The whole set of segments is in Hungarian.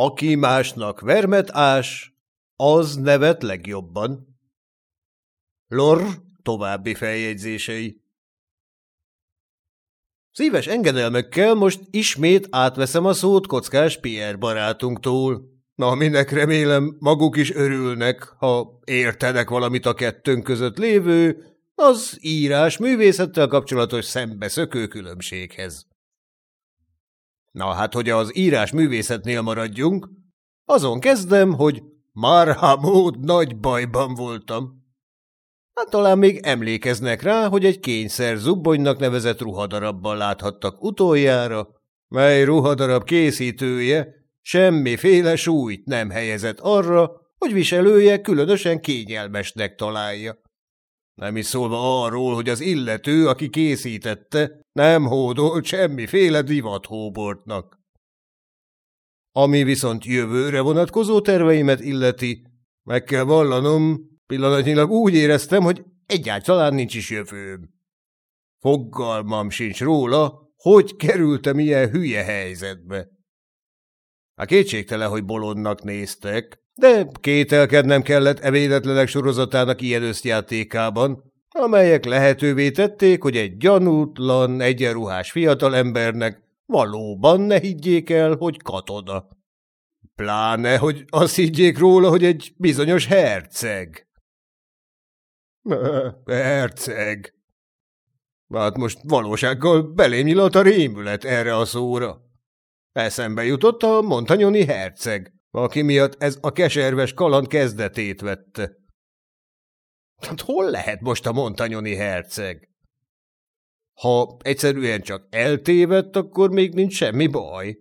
Aki másnak vermet ás, az nevet legjobban. Lor további feljegyzései. Szíves engedelmekkel most ismét átveszem a szót kockás Pierre barátunktól. Na, minek remélem, maguk is örülnek, ha értenek valamit a kettőnk között lévő, az írás művészettel kapcsolatos szembeszökő különbséghez. Na hát, hogy az írás művészetnél maradjunk, azon kezdem, hogy Marhamód nagy bajban voltam. Hát talán még emlékeznek rá, hogy egy kényszer zubbonynak nevezett ruhadarabban láthattak utoljára, mely ruhadarab készítője semmiféle súlyt nem helyezett arra, hogy viselője különösen kényelmesnek találja. Nem is szólva arról, hogy az illető, aki készítette, nem hódolt semmiféle divathóbortnak. Ami viszont jövőre vonatkozó terveimet illeti, meg kell vallanom, pillanatnyilag úgy éreztem, hogy egyáltalán nincs is jövőm. Foggalmam sincs róla, hogy kerültem ilyen hülye helyzetbe. A kétségtelen, hogy bolondnak néztek, de kételkednem kellett evéletlenek sorozatának ilyen összjátékában, amelyek lehetővé tették, hogy egy gyanútlan, egyenruhás fiatalembernek valóban ne higgyék el, hogy katona. Pláne, hogy azt higgyék róla, hogy egy bizonyos herceg. Herceg. Hát most valósággal belém a rémület erre a szóra. Eszembe jutott a montanyoni herceg, aki miatt ez a keserves kaland kezdetét vette. Hát hol lehet most a montanyoni herceg? Ha egyszerűen csak eltévedt, akkor még nincs semmi baj.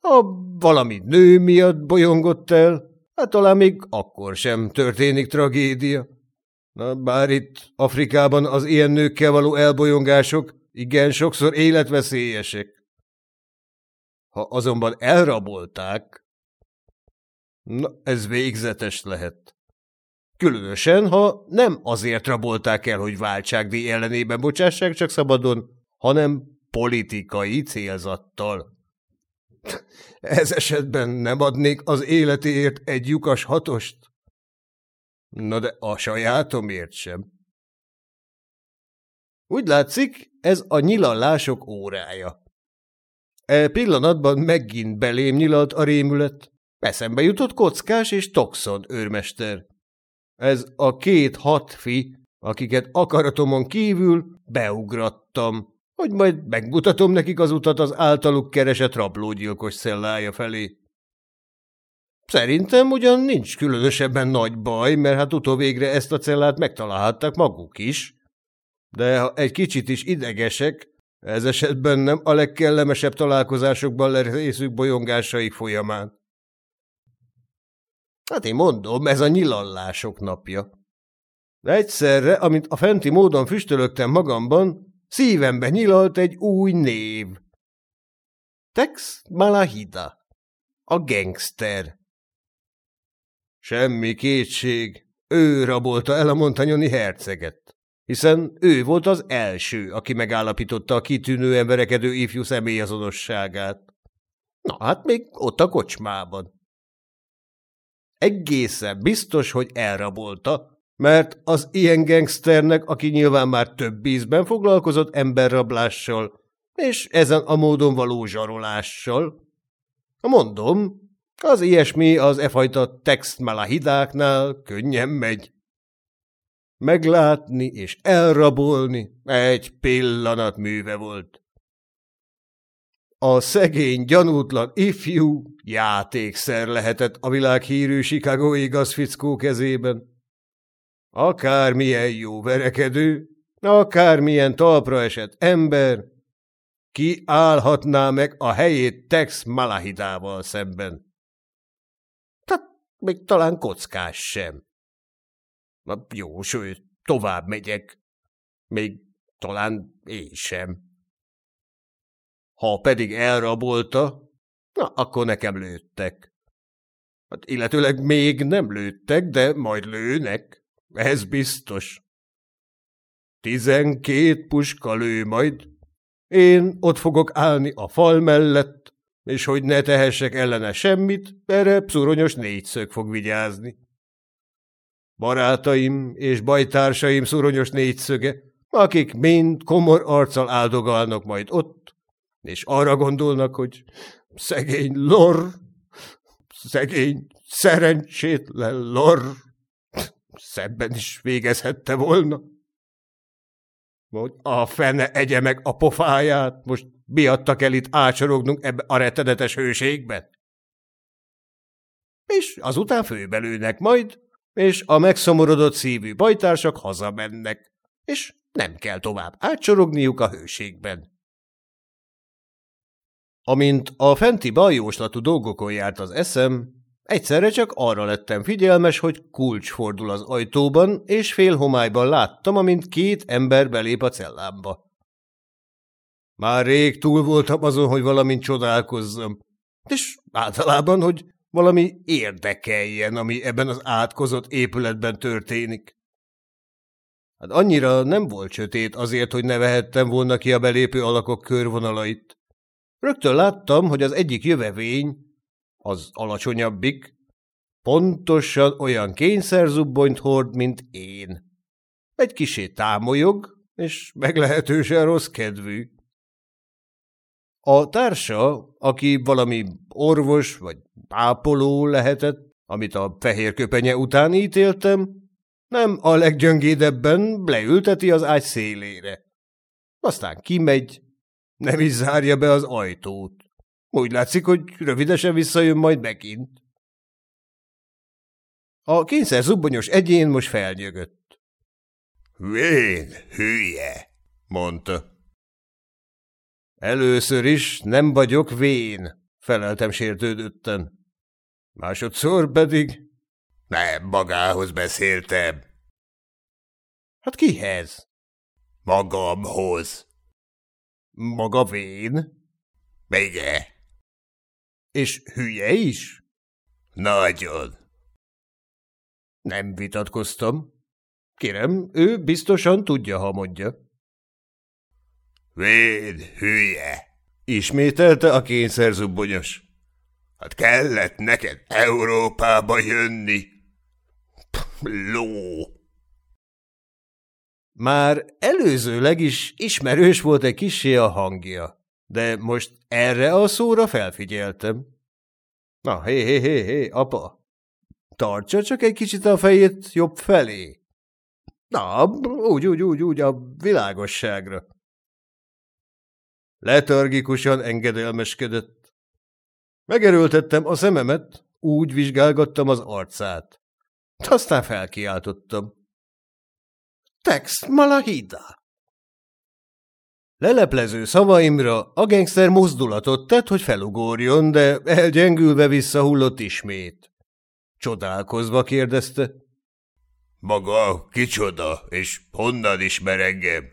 Ha valami nő miatt bolyongott el, hát talán még akkor sem történik tragédia. Na, bár itt Afrikában az ilyen nőkkel való elbolyongások igen sokszor életveszélyesek. Ha azonban elrabolták, na, ez végzetes lehet. Különösen, ha nem azért rabolták el, hogy váltságdíj ellenében bocsássák csak szabadon, hanem politikai célzattal. Ez esetben nem adnék az életéért egy lyukas hatost? Na de a sajátomért sem. Úgy látszik, ez a nyilallások órája. E pillanatban megint belém nyilalt a rémület. Eszembe jutott kockás és toxon őrmester. Ez a két hatfi, akiket akaratomon kívül beugrattam, hogy majd megmutatom nekik az utat az általuk keresett rablógyilkos szellája felé. Szerintem ugyan nincs különösebben nagy baj, mert hát utóvégre ezt a cellát megtalálhatták maguk is. De ha egy kicsit is idegesek, ez esetben nem a legkellemesebb találkozásokban lesz részük bolyongásaik folyamán. Hát én mondom, ez a nyilallások napja. Egyszerre, amint a fenti módon füstölögtem magamban, szívembe nyilalt egy új név. Tex Malahida. A gangster. Semmi kétség, ő rabolta el a montanyoni herceget, hiszen ő volt az első, aki megállapította a kitűnően verekedő ifjú személyazonosságát. Na hát még ott a kocsmában. Egészen biztos, hogy elrabolta, mert az ilyen gangsternek, aki nyilván már több ízben foglalkozott emberrablással, és ezen a módon való zsarolással. Mondom, az ilyesmi az e fajta textmalahidáknál könnyen megy. Meglátni és elrabolni egy pillanat műve volt. A szegény, gyanútlan ifjú játékszer lehetett a világhírű Chicagói gazfickó kezében. Akármilyen jó verekedő, akármilyen talpra esett ember, ki állhatná meg a helyét Tex Malahidával szemben? Tehát még talán kockás sem. Na jó, sőt, tovább megyek. Még talán én sem. Ha pedig elrabolta, na, akkor nekem lőttek. Hát illetőleg még nem lőttek, de majd lőnek. Ez biztos. Tizenkét puska lő majd. Én ott fogok állni a fal mellett, és hogy ne tehessek ellene semmit, erre szuronyos négyszög fog vigyázni. Barátaim és bajtársaim szuronyos négyszöge, akik mind komor arccal áldogalnak majd ott, és arra gondolnak, hogy szegény lor, szegény szerencsétlen lor, szebben is végezhette volna. Hogy a fene egye meg a pofáját, most miattak el itt ácsorogunk ebbe a rettenetes hőségben? És azután főbelőnek majd, és a megszomorodott szívű bajtársak hazamennek, és nem kell tovább átsorogniuk a hőségben. Amint a fenti bajóslatú dolgokon járt az eszem, egyszerre csak arra lettem figyelmes, hogy kulcs fordul az ajtóban, és fél homályban láttam, amint két ember belép a cellámba. Már rég túl voltam azon, hogy valamint csodálkozzam, és általában, hogy valami érdekeljen, ami ebben az átkozott épületben történik. Hát annyira nem volt sötét azért, hogy ne vehettem volna ki a belépő alakok körvonalait. Rögtön láttam, hogy az egyik jövevény, az alacsonyabbik, pontosan olyan kényszerzubbonyt hord, mint én. Egy kisé támolyog, és meglehetősen rossz kedvű. A társa, aki valami orvos vagy ápoló lehetett, amit a fehér köpenye után ítéltem, nem a leggyöngédebben leülteti az ágy szélére. Aztán kimegy, nem is zárja be az ajtót. Úgy látszik, hogy rövidesen visszajön majd megint. A kényszer zubbonyos egyén most felnyögött. – Vén, hülye! – mondta. Először is nem vagyok vén, feleltem sértődötten. Másodszor pedig... Nem, magához beszéltem. Hát kihez? Magamhoz. Maga vén? Igen. És hülye is? Nagyon. Nem vitatkoztam. Kérem, ő biztosan tudja, ha mondja. Véd, hülye! Ismételte a kényszerzubbonyos. Hát kellett neked Európába jönni. Ló! Már előzőleg is ismerős volt egy kisé a hangja, de most erre a szóra felfigyeltem. Na, hé, hé, hé, hé, apa! Tartsa csak egy kicsit a fejét jobb felé. Na, úgy, úgy, úgy, úgy, a világosságra. Letargikusan engedelmeskedett. Megerőltettem a szememet, úgy vizsgálgattam az arcát. Aztán felkiáltottam. Text malahida! Leleplező szavaimra a gengszter mozdulatot tett, hogy felugorjon, de elgyengülve visszahullott ismét. Csodálkozva kérdezte. Maga kicsoda, és honnan ismer engem?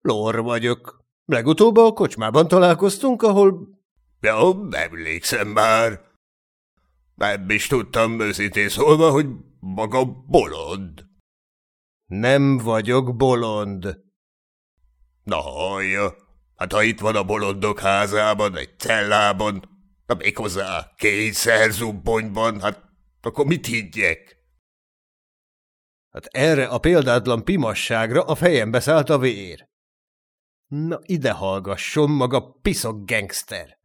Lor vagyok, Legutóbb a kocsmában találkoztunk, ahol... Ja, emlékszem már. Nem is tudtam őszintén szólva, hogy maga bolond. Nem vagyok bolond. Na hallja, hát ha itt van a bolondok házában, egy cellában, na méghozzá kényszerzubbonyban, hát akkor mit higgyek? Hát erre a példátlan pimasságra a fejembe szállt a vér. Na ide hallgasson maga piszok gangster.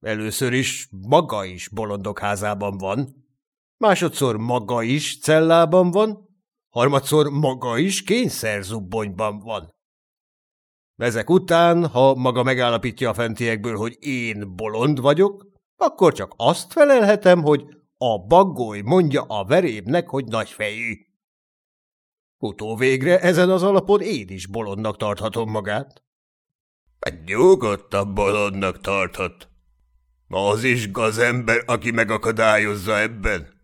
Először is maga is bolondok házában van, másodszor maga is cellában van, harmadszor maga is kényszerzubbonyban van. Ezek után, ha maga megállapítja a fentiekből, hogy én bolond vagyok, akkor csak azt felelhetem, hogy a baggoly mondja a verébnek, hogy nagyfejű. Utóvégre ezen az alapon én is bolondnak tarthatom magát. Hát nyugodtabb bolondnak tarthat. Az is gazember, aki megakadályozza ebben.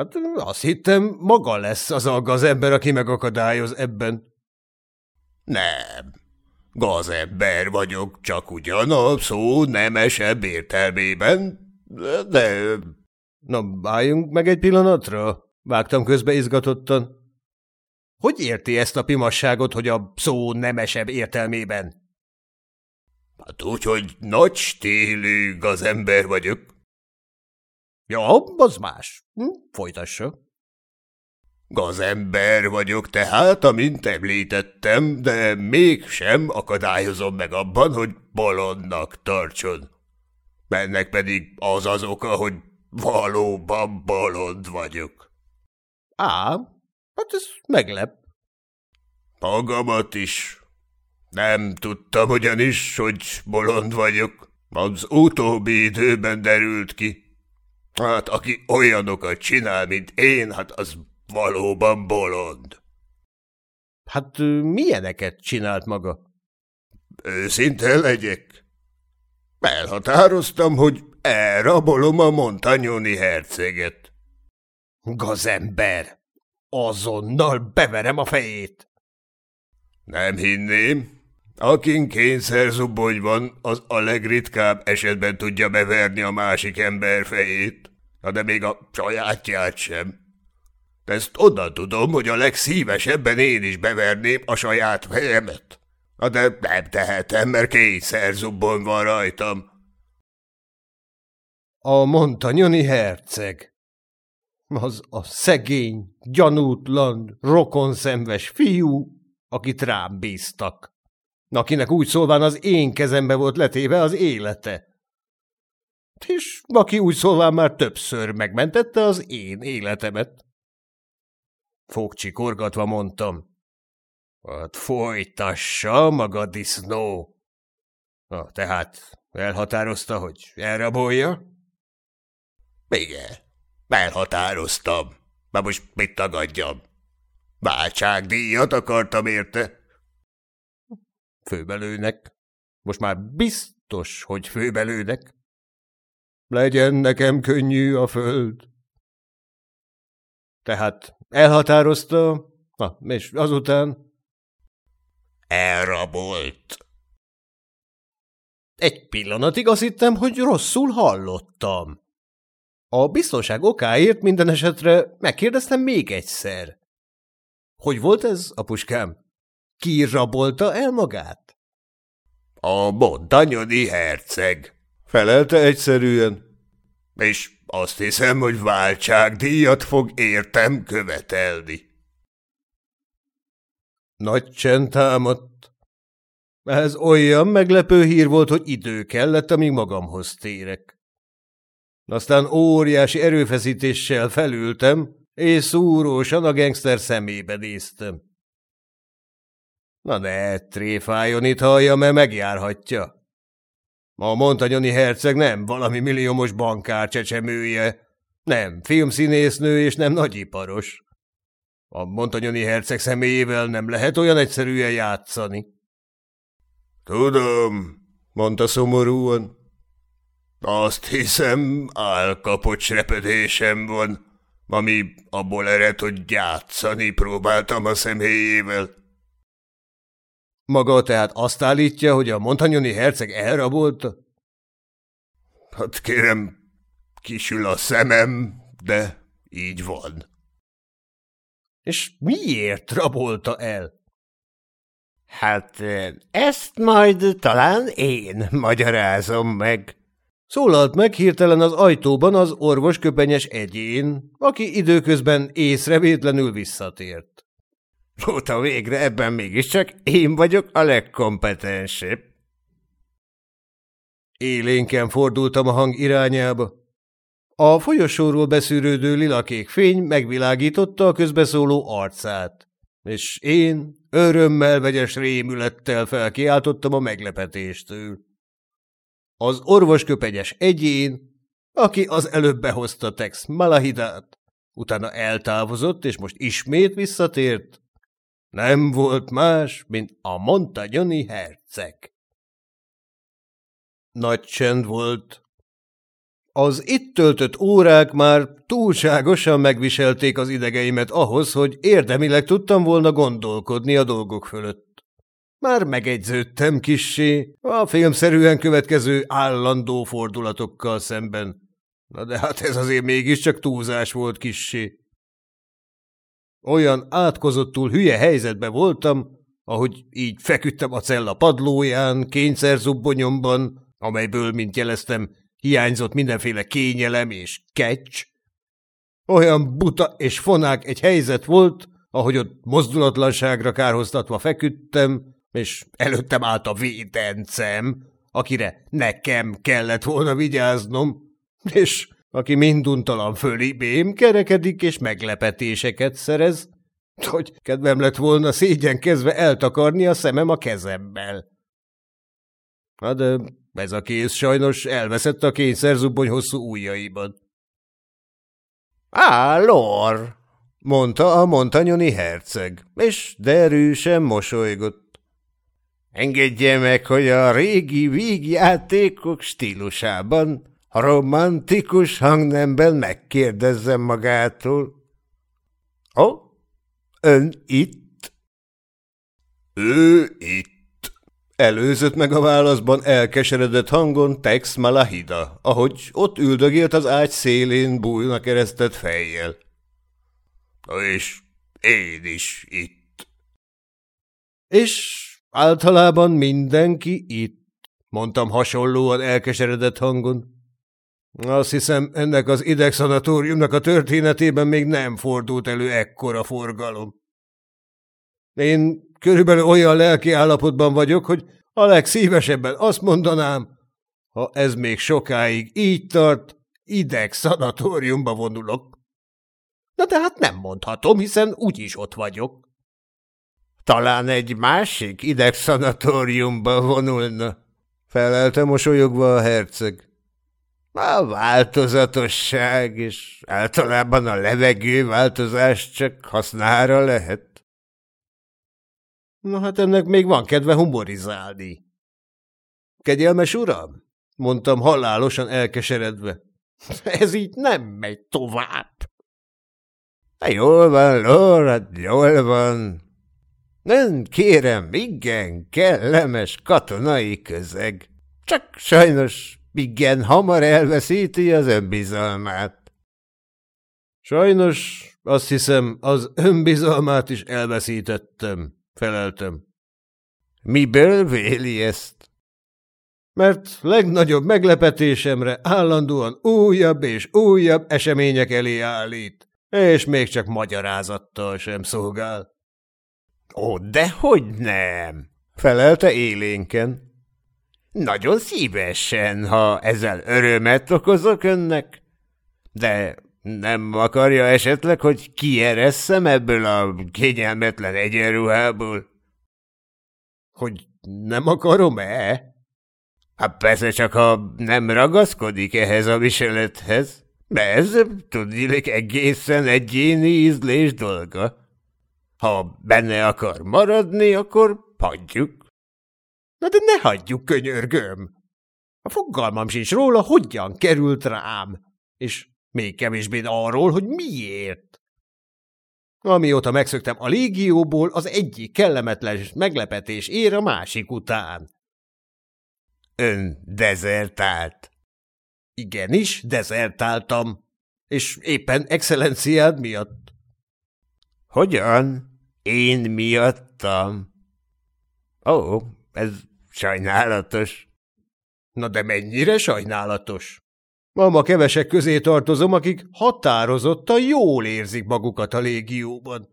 Hát azt hittem, maga lesz az a gazember, aki megakadályoz ebben. Nem. Gazember vagyok, csak ugyan a szó nemesebb értelmében, de... Na, álljunk meg egy pillanatra, vágtam közbe izgatottan. Hogy érti ezt a pimasságot, hogy a szó nemesebb értelmében? Hát úgy, hogy nagy stílű gazember vagyok. Ja, az más. Hm? Folytassa. Gazember vagyok tehát, amint említettem, de mégsem akadályozom meg abban, hogy bolondnak tartson. Ennek pedig az az oka, hogy valóban bolond vagyok. Á, hát ez meglep. Magamat is. Nem tudtam ugyanis, hogy bolond vagyok. Az utóbbi időben derült ki. Hát aki olyanokat csinál, mint én, hát az valóban bolond. Hát milyeneket csinált maga? Őszinte legyek. Elhatároztam, hogy elrabolom a montanyoni herceget. Gazember! Azonnal beverem a fejét! Nem hinném. Akin kényszerzubony van, az a legritkább esetben tudja beverni a másik ember fejét, de még a sajátját sem. Ezt onnan tudom, hogy a legszívesebben én is beverném a saját fejemet. De nem tehetem, mert kényszerzubony van rajtam. A montanyoni herceg. Az a szegény, gyanútlan, rokonszenves fiú, akit rám bíztak. Akinek úgy szólván az én kezembe volt letéve az élete. És aki úgy szólván már többször megmentette az én életemet. Fogcsikorgatva mondtam. Hát folytassa maga disznó. Na, tehát elhatározta, hogy elrabolja? Igen, elhatároztam. Na most mit tagadjam? Váltságdíjat akartam érte. Főbelőnek. Most már biztos, hogy főbelőnek. Legyen nekem könnyű a föld. Tehát elhatározta, na, és azután... Elrabolt. Egy pillanatig azt hittem, hogy rosszul hallottam. A biztonság okáért minden esetre megkérdeztem még egyszer. Hogy volt ez, apuskám? Ki rabolta el magát? A montanyoni herceg, felelte egyszerűen. És azt hiszem, hogy váltságdíjat fog értem követelni. Nagy csend támadt. Ez olyan meglepő hír volt, hogy idő kellett, amíg magamhoz térek. Aztán óriási erőfeszítéssel felültem, és szúrósan a gengszter szemébe néztem. Na ne, tréfáljon itt hallja, mert megjárhatja. A montanyoni herceg nem valami milliómos bankár csecsemője, nem filmszínésznő és nem nagyiparos. A montanyoni herceg személyével nem lehet olyan egyszerűen játszani. Tudom, mondta szomorúan. Azt hiszem, álkapocs repedésem van, ami abból ered, hogy játszani próbáltam a személyével. Maga tehát azt állítja, hogy a montanyoni herceg elrabolta? Hát kérem, kisül a szemem, de így van. És miért rabolta el? Hát ezt majd talán én magyarázom meg. Szólalt meg hirtelen az ajtóban az orvosköpenyes egyén, aki időközben észrevétlenül visszatért. Óta végre ebben mégiscsak én vagyok a legkompetensebb. Élénken fordultam a hang irányába. A folyosóról beszűrődő lilakék fény megvilágította a közbeszóló arcát, és én örömmel vegyes rémülettel felkiáltottam a meglepetéstől. Az orvosköpegyes egyén, aki az előbb behozta Tex Malahidát, utána eltávozott, és most ismét visszatért, nem volt más, mint a montagyoni herceg. Nagy csend volt. Az itt töltött órák már túlságosan megviselték az idegeimet ahhoz, hogy érdemileg tudtam volna gondolkodni a dolgok fölött. Már megegyződtem kissé a filmszerűen következő állandó fordulatokkal szemben. Na de hát ez azért mégiscsak túlzás volt kissé. Olyan átkozottul hülye helyzetbe voltam, ahogy így feküdtem a cella padlóján, kényszerzubbonyomban, amelyből, mint jeleztem, hiányzott mindenféle kényelem és kecs. Olyan buta és fonák egy helyzet volt, ahogy ott mozdulatlanságra kárhoztatva feküdtem, és előttem állt a védencem, akire nekem kellett volna vigyáznom, és aki minduntalan fölibém kerekedik és meglepetéseket szerez, hogy kedvem lett volna szégyenkezve eltakarni a szemem a kezemmel. Na de ez a kéz sajnos elveszett a kényszerzubony hosszú ujjaiban. Á, lor, mondta a montanyoni herceg, és derűsen mosolygott. Engedje meg, hogy a régi vígjátékok stílusában, romantikus hangnemben megkérdezzem magától. Ó, oh, ön itt? Ő itt. Előzött meg a válaszban elkeseredett hangon Tex Malahida, ahogy ott üldögélt az ágy szélén bújna keresztett fejjel. Na és én is itt. És általában mindenki itt, mondtam hasonlóan elkeseredett hangon. Azt hiszem, ennek az idegszanatóriumnak a történetében még nem fordult elő ekkora forgalom. Én körülbelül olyan lelki állapotban vagyok, hogy a legszívesebben azt mondanám, ha ez még sokáig így tart, ideg vonulok. Na de hát nem mondhatom, hiszen úgyis ott vagyok. Talán egy másik idegszanatóriumba vonulna, felelte mosolyogva a herceg. A változatosság és általában a levegő változás csak hasznára lehet. Na hát ennek még van kedve humorizálni. Kegyelmes uram? mondtam halálosan elkeseredve. Ez így nem megy tovább. Jól van, Laura, jól van. Ön kérem, igen, kellemes katonai közeg. Csak sajnos igen hamar elveszíti az önbizalmát. Sajnos azt hiszem, az önbizalmát is elveszítettem, feleltem. Miből véli ezt? Mert legnagyobb meglepetésemre állandóan újabb és újabb események elé állít, és még csak magyarázattal sem szolgál. Ó, de hogy nem, felelte élénken. Nagyon szívesen, ha ezzel örömet okozok önnek. De nem akarja esetleg, hogy kieresszem ebből a kényelmetlen egyenruhából? Hogy nem akarom-e? Hát persze csak, ha nem ragaszkodik ehhez a viselethez. De ez tudnilik egészen egyéni ízlés dolga. Ha benne akar maradni, akkor hagyjuk. Na de ne hagyjuk, könyörgöm! A fogalmam sincs róla, hogyan került rám, és még kevésbé arról, hogy miért. Amióta megszöktem a légióból, az egyik kellemetlen meglepetés ér a másik után. Ön dezertált. Igenis, dezertáltam, és éppen excellenciád miatt. Hogyan? Én miattam? Ó, ez Sajnálatos. Na de mennyire sajnálatos? Mama kevesek közé tartozom, akik határozottan jól érzik magukat a légióban.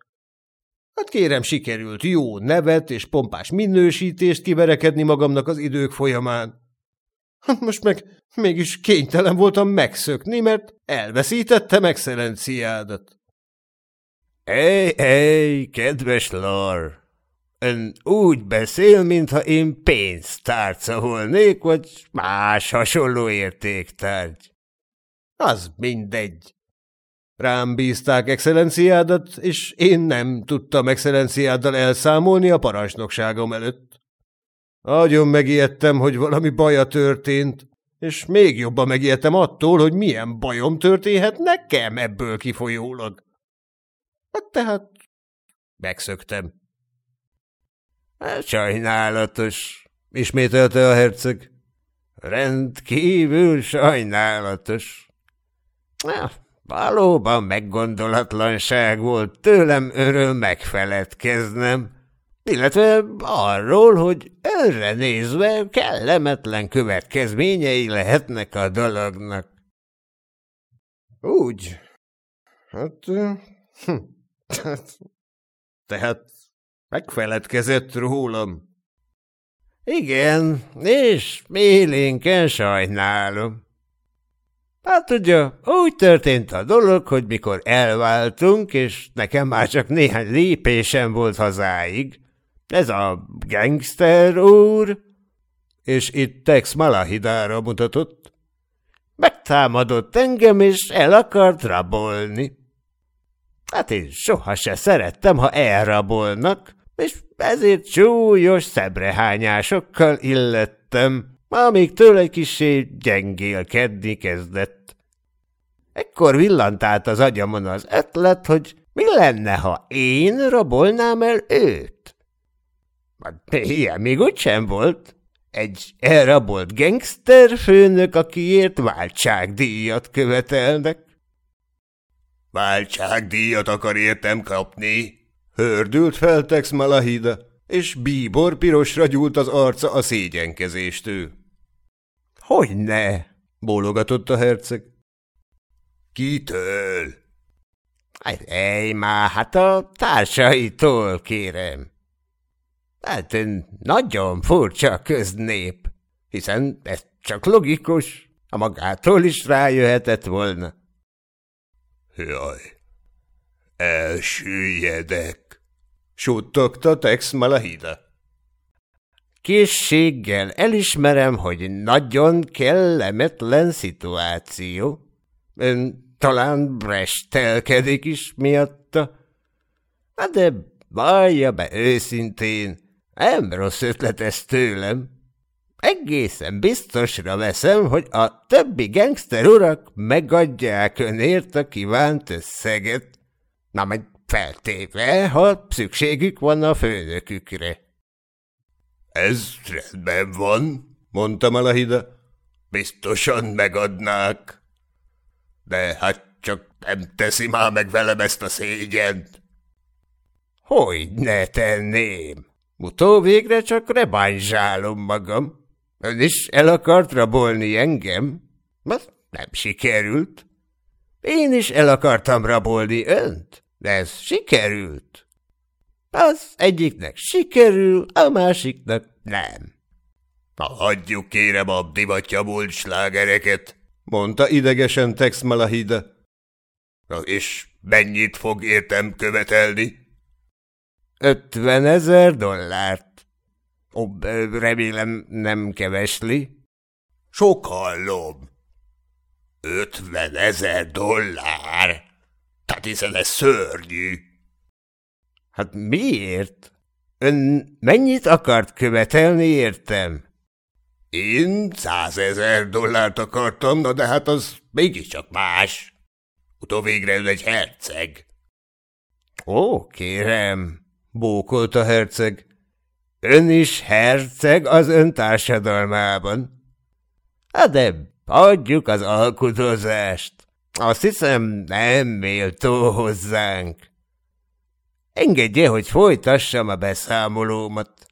Hát kérem, sikerült jó nevet és pompás minősítést kiverekedni magamnak az idők folyamán. Hát most meg mégis kénytelen voltam megszökni, mert elveszítettem excellenciádat. Ej, ej, kedves Lar! Ön úgy beszél, mintha én pénztárca volnék, vagy más hasonló értéktárgy. Az mindegy. Rám bízták excellenciádat, és én nem tudtam excellenciáddal elszámolni a parancsnokságom előtt. Nagyon megijedtem, hogy valami baja történt, és még jobban megijedtem attól, hogy milyen bajom történhet nekem ebből kifolyólag. Hát tehát megszöktem. Sajnálatos, ismételte a herceg. Rendkívül sajnálatos. Na, valóban meggondolatlanság volt tőlem öröm megfeledkeznem. illetve arról, hogy önre nézve kellemetlen következményei lehetnek a dolognak. Úgy. Hát... Hm. hát tehát megfeledkezett rólam. Igen, és élénken sajnálom. Hát ugye, úgy történt a dolog, hogy mikor elváltunk, és nekem már csak néhány lépésem volt hazáig, ez a gangster úr, és itt Tex Malahidára mutatott, megtámadott engem, és el akart rabolni. Hát én soha se szerettem, ha elrabolnak, és ezért súlyos szemrehányásokkal illettem, amíg tőle kisé gyengélkedni kezdett. Ekkor villant át az agyamon az ötlet, hogy mi lenne, ha én rabolnám el őt? Hát, ilyen még úgy sem volt. Egy elrabolt gangster főnök, akiért váltságdíjat követelnek. Váltságdíjat akar értem kapni? Hördült fel Tex Malahida, és bíbor pirosra gyúlt az arca a szégyenkezéstől. Hogy ne? bólogatott a herceg. Kitől? Hát, ej már, hát a társaitól, kérem. Hát nagyon furcsa a köznép, hiszen ez csak logikus, a magától is rájöhetett volna. Jaj, elsüllyedek, suttogta Tex Malahida. Készséggel elismerem, hogy nagyon kellemetlen szituáció. Ön talán brestelkedik is miatta. Hát de vallja be őszintén, nem rossz ötlet ez tőlem. Egészen biztosra veszem, hogy a többi gangster urak megadják önért a kívánt összeget. Na, majd feltéve, ha szükségük van a főnökükre. Ez rendben van, mondta Malahida. Biztosan megadnák. De hát csak nem teszi már meg velem ezt a szégyent. Hogy ne tenném? Utóvégre csak rebányzsálom magam. Ön is el akart rabolni engem? Az nem sikerült. Én is el akartam rabolni önt, de ez sikerült. Az egyiknek sikerül, a másiknak nem. Na, hagyjuk kérem a divatja slágereket, mondta idegesen Tex Malahida. Na, és mennyit fog értem követelni? Ötven ezer dollárt. Ó, remélem nem kevesli. Sok hallom. Ötven ezer dollár? Tehát hiszen ez szörnyű. Hát miért? Ön mennyit akart követelni, értem? Én százezer dollárt akartam, na de hát az mégiscsak más. Utóvégre ön egy herceg. Ó, kérem, bókolt a herceg. Ön is herceg az ön társadalmában. Hát de adjuk az alkudozást. Azt hiszem, nem méltó hozzánk. Engedje, hogy folytassam a beszámolómat.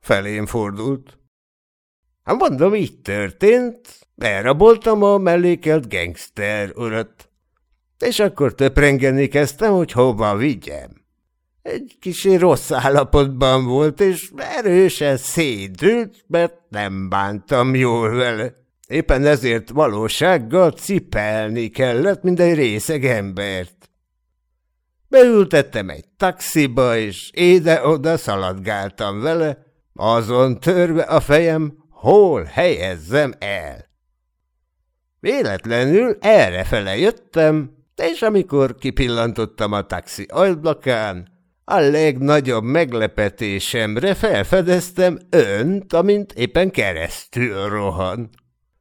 Felén fordult. Hát mondom, így történt. Elraboltam a mellékelt gangster urat. És akkor töprengeni kezdtem, hogy hova vigyem. Egy kicsi rossz állapotban volt, és erősen szédült, mert nem bántam jól vele. Éppen ezért valósággal cipelni kellett minden részeg embert. Beültettem egy taxiba, és ide-oda szaladgáltam vele, azon törve a fejem, hol helyezzem el. Véletlenül errefele jöttem, és amikor kipillantottam a taxi ajtlakán, a legnagyobb meglepetésemre felfedeztem önt, amint éppen keresztül rohan.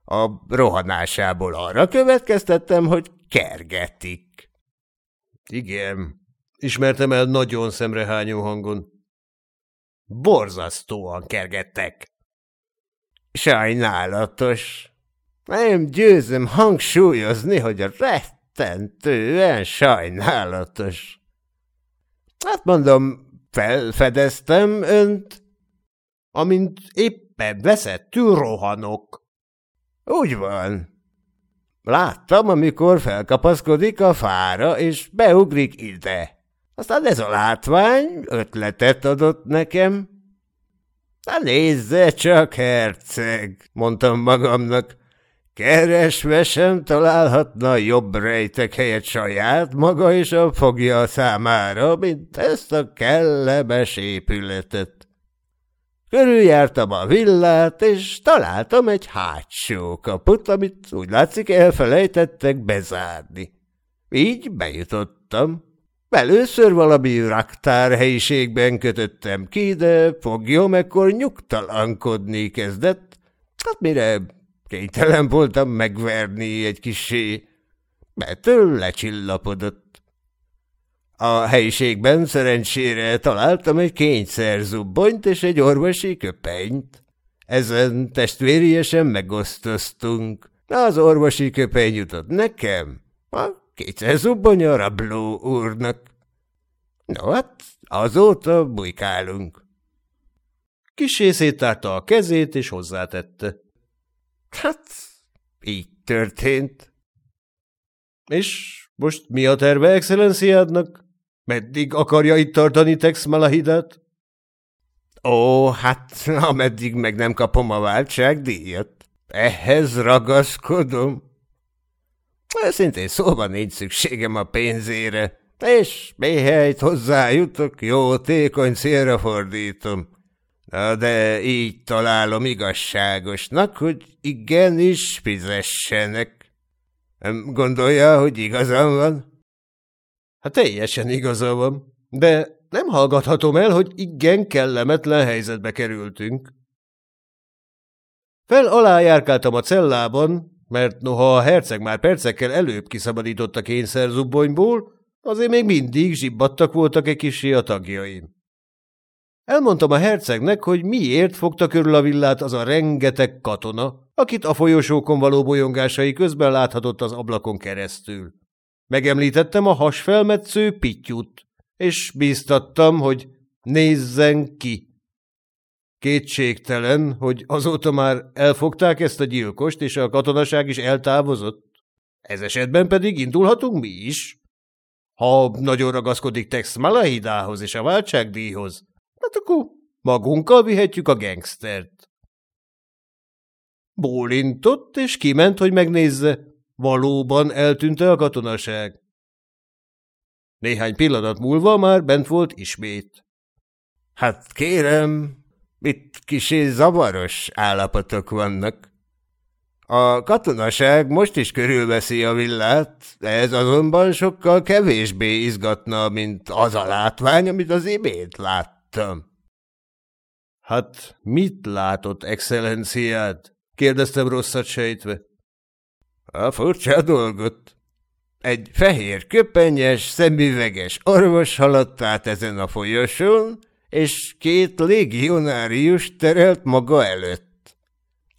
A rohanásából arra következtettem, hogy kergetik. Igen, ismertem el nagyon szemrehányó hangon. Borzasztóan kergettek. Sajnálatos. Nem győzöm hangsúlyozni, hogy a rettentően sajnálatos. Hát mondom, felfedeztem önt. Amint éppen veszettül rohanok. Úgy van. Láttam, amikor felkapaszkodik a fára, és beugrik ide. Aztán ez a látvány ötletet adott nekem. Na nézze csak, herceg, mondtam magamnak. Keresve sem találhatna jobb rejtek helyet saját maga és a fogja számára, mint ezt a kellemes épületet. Körüljártam a villát, és találtam egy hátsó kaput, amit úgy látszik elfelejtettek bezárni. Így bejutottam. Először valami raktárhelyiségben kötöttem ki, de fogjom ekkor nyugtalankodni kezdett, hát mire kénytelen voltam megverni egy kisé, betől lecsillapodott. A helyiségben szerencsére találtam egy kényszerzubbonyt és egy orvosi köpenyt. Ezen testvériesen megosztoztunk. Az orvosi köpeny jutott nekem, a kényszerzubbony a rabló úrnak. No hát, azóta bujkálunk. Kisé széttárta a kezét, és hozzátette. Hát, így történt. És most mi a terve excellenciádnak? Meddig akarja itt tartani Tex Malahidát? Ó, hát ameddig meg nem kapom a váltságdíjat. Ehhez ragaszkodom. Szintén szóval nincs szükségem a pénzére, és méhelyt hozzájutok, jó tékony célra fordítom. Na de így találom igazságosnak, hogy igenis fizessenek. Gondolja, hogy igazam van? Hát teljesen igaza van, de nem hallgathatom el, hogy igen kellemetlen helyzetbe kerültünk. Fel alá járkáltam a cellában, mert noha a herceg már percekkel előbb kiszabadított a kényszerzubbonyból, azért még mindig zsibbadtak voltak egy kisé a tagjaim. Elmondtam a hercegnek, hogy miért fogta körül a villát az a rengeteg katona, akit a folyosókon való bolyongásai közben láthatott az ablakon keresztül. Megemlítettem a hasfelmetsző pittyút, és bíztattam, hogy nézzen ki. Kétségtelen, hogy azóta már elfogták ezt a gyilkost, és a katonaság is eltávozott. Ez esetben pedig indulhatunk mi is. Ha nagyon ragaszkodik Tex Malahidához és a váltságdíjhoz, hát akkor magunkkal vihetjük a gangstert. Bólintott, és kiment, hogy megnézze, Valóban eltűnte a katonaság. Néhány pillanat múlva már bent volt ismét. Hát kérem, itt kisé zavaros állapotok vannak. A katonaság most is körülveszi a villát, ez azonban sokkal kevésbé izgatna, mint az a látvány, amit az imént láttam. Hát mit látott, excellenciád? kérdeztem rosszat sejtve. A furcsa dolgot. Egy fehér köpenyes, szemüveges orvos haladt át ezen a folyosón, és két légionárius terelt maga előtt.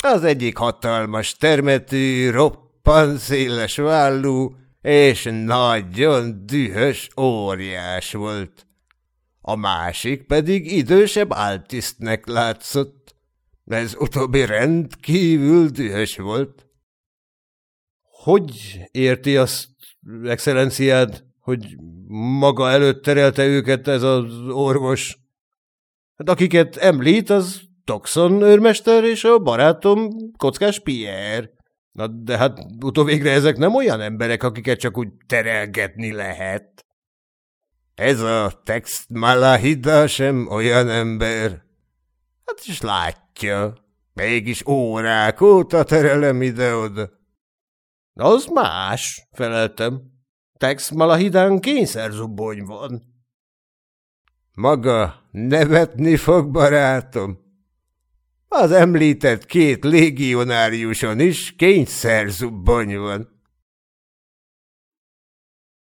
Az egyik hatalmas termetű, roppan széles vállú, és nagyon dühös óriás volt. A másik pedig idősebb áltisztnek látszott. Ez utóbbi rendkívül dühös volt. Hogy érti azt, excellenciád, hogy maga előtt terelte őket ez az orvos? Hát akiket említ, az Toxon őrmester és a barátom Kockás Pierre. Na, de hát utóvégre ezek nem olyan emberek, akiket csak úgy terelgetni lehet. Ez a text Malahida sem olyan ember. Hát is látja, mégis órák óta terelem ide-oda. Az más, feleltem. Tex Malahidán kényszerzubbony van. Maga nevetni fog, barátom. Az említett két légionáriuson is kényszerzubbony van.